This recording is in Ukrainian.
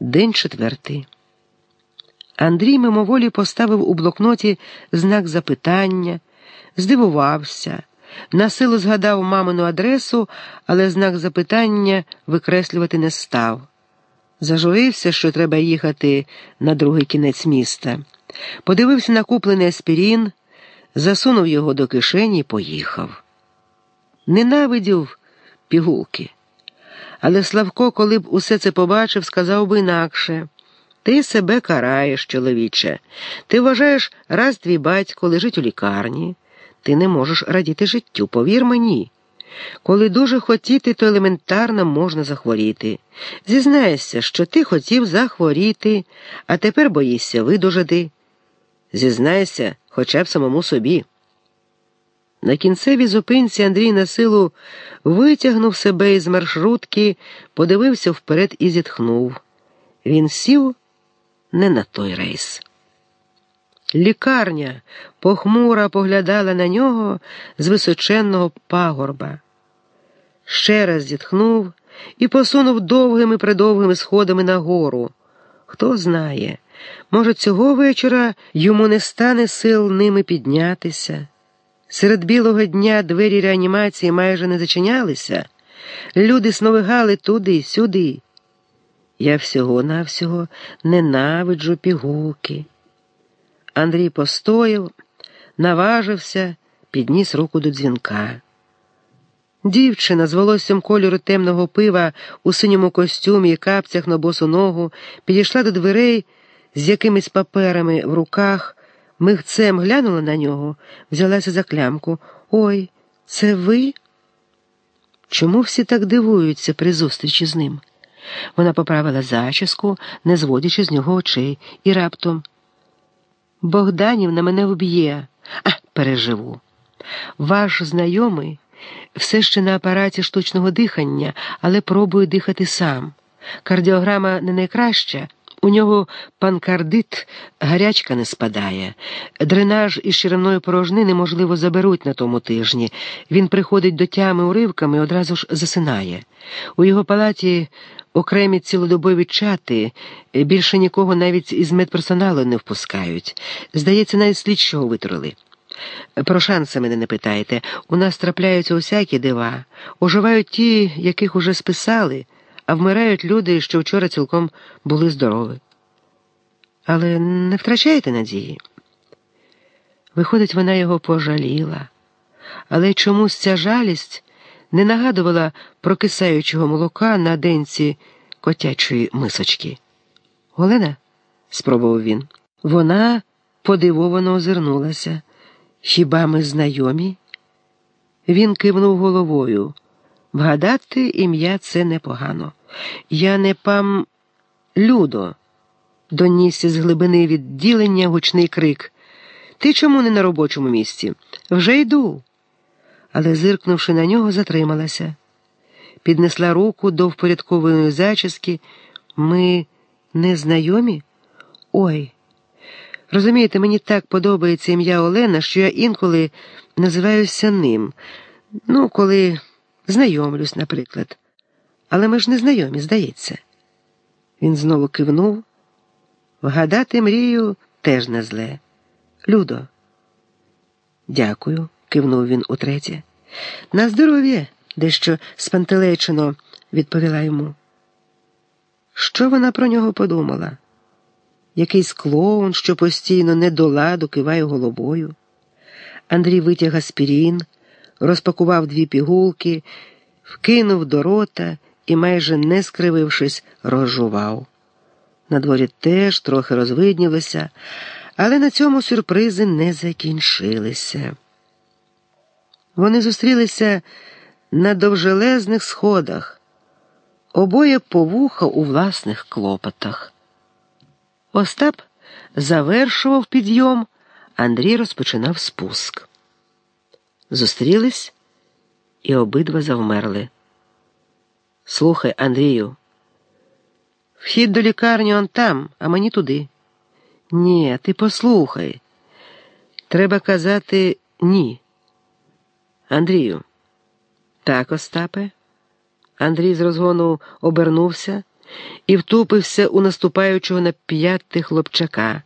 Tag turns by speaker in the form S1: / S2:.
S1: День четвертий. Андрій мимоволі поставив у блокноті знак запитання, здивувався, насилу згадав мамину адресу, але знак запитання викреслювати не став. Зажурився, що треба їхати на другий кінець міста. Подивився на куплений аспірін, засунув його до кишені і поїхав. Ненавидів пігулки. Але Славко, коли б усе це побачив, сказав би інакше. Ти себе караєш, чоловіче. Ти вважаєш, раз твій батько лежить у лікарні, ти не можеш радіти життю, повір мені. Коли дуже хотіти, то елементарно можна захворіти. Зізнайся, що ти хотів захворіти, а тепер боїшся видужати. Зізнайся, хоча б самому собі. На кінцевій зупинці Андрій на силу витягнув себе із маршрутки, подивився вперед і зітхнув. Він сів не на той рейс. Лікарня похмуро поглядала на нього з височенного пагорба. Ще раз зітхнув і посунув довгими придовгими сходами нагору. Хто знає, може, цього вечора йому не стане сил ними піднятися. Серед білого дня двері реанімації майже не зачинялися, люди сновигали туди сюди. Я всього навсього ненавиджу пігулки. Андрій постояв, наважився, підніс руку до дзвінка. Дівчина з волоссям кольору темного пива у синьому костюмі і капцях на босу ногу підійшла до дверей з якимись паперами в руках, мигцем глянула на нього, взялася за клямку. Ой, це ви? Чому всі так дивуються при зустрічі з ним? Вона поправила зачіску, не зводячи з нього очей, і раптом. Богданівна мене вб'є, а переживу. Ваш знайомий все ще на апараті штучного дихання, але пробує дихати сам. Кардіограма не найкраща. У нього панкардит, гарячка не спадає. Дренаж із черевної порожни неможливо заберуть на тому тижні. Він приходить до тями уривками і одразу ж засинає. У його палаті окремі цілодобові чати, більше нікого навіть із медперсоналу не впускають. Здається, навіть слідчого витрили. Про шанси мене не питайте. У нас трапляються усякі дива. Оживають ті, яких уже списали а вмирають люди, що вчора цілком були здорові. Але не втрачайте надії. Виходить, вона його пожаліла, але чомусь ця жалість не нагадувала про кисаючого молока на денці котячої мисочки. Олена? спробував він. Вона подивовано озирнулася. Хіба ми знайомі? Він кивнув головою. Вгадати ім'я це непогано. Я не пам Людо, доніс із глибини відділення гучний крик. Ти чому не на робочому місці? Вже йду. Але, зиркнувши на нього, затрималася. Піднесла руку до впорядкованої зачіски. Ми не знайомі? Ой. Розумієте, мені так подобається ім'я Олена, що я інколи називаюся ним. Ну, коли знайомлюсь, наприклад. Але ми ж не знайомі, здається. Він знову кивнув. Вгадати мрію теж не зле. Людо. Дякую, кивнув він утретє. На здоров'я, дещо спантелечено, відповіла йому. Що вона про нього подумала? Якийсь клоун, що постійно не до ладу киває головою. Андрій витяг аспірін, розпакував дві пігулки, вкинув до рота і, майже не скривившись, розжував. На дворі теж трохи розвиднілося, але на цьому сюрпризи не закінчилися. Вони зустрілися на довжелезних сходах, обоє по вуха у власних клопотах. Остап завершував підйом, Андрій розпочинав спуск. Зустрілись і обидва завмерли. Слухай, Андрію, вхід до лікарні он там, а мені туди. Ні, ти послухай. Треба казати ні. Андрію. Так, Остапе. Андрій з розгону обернувся. і втупився у наступаючого на п'яти хлопчака.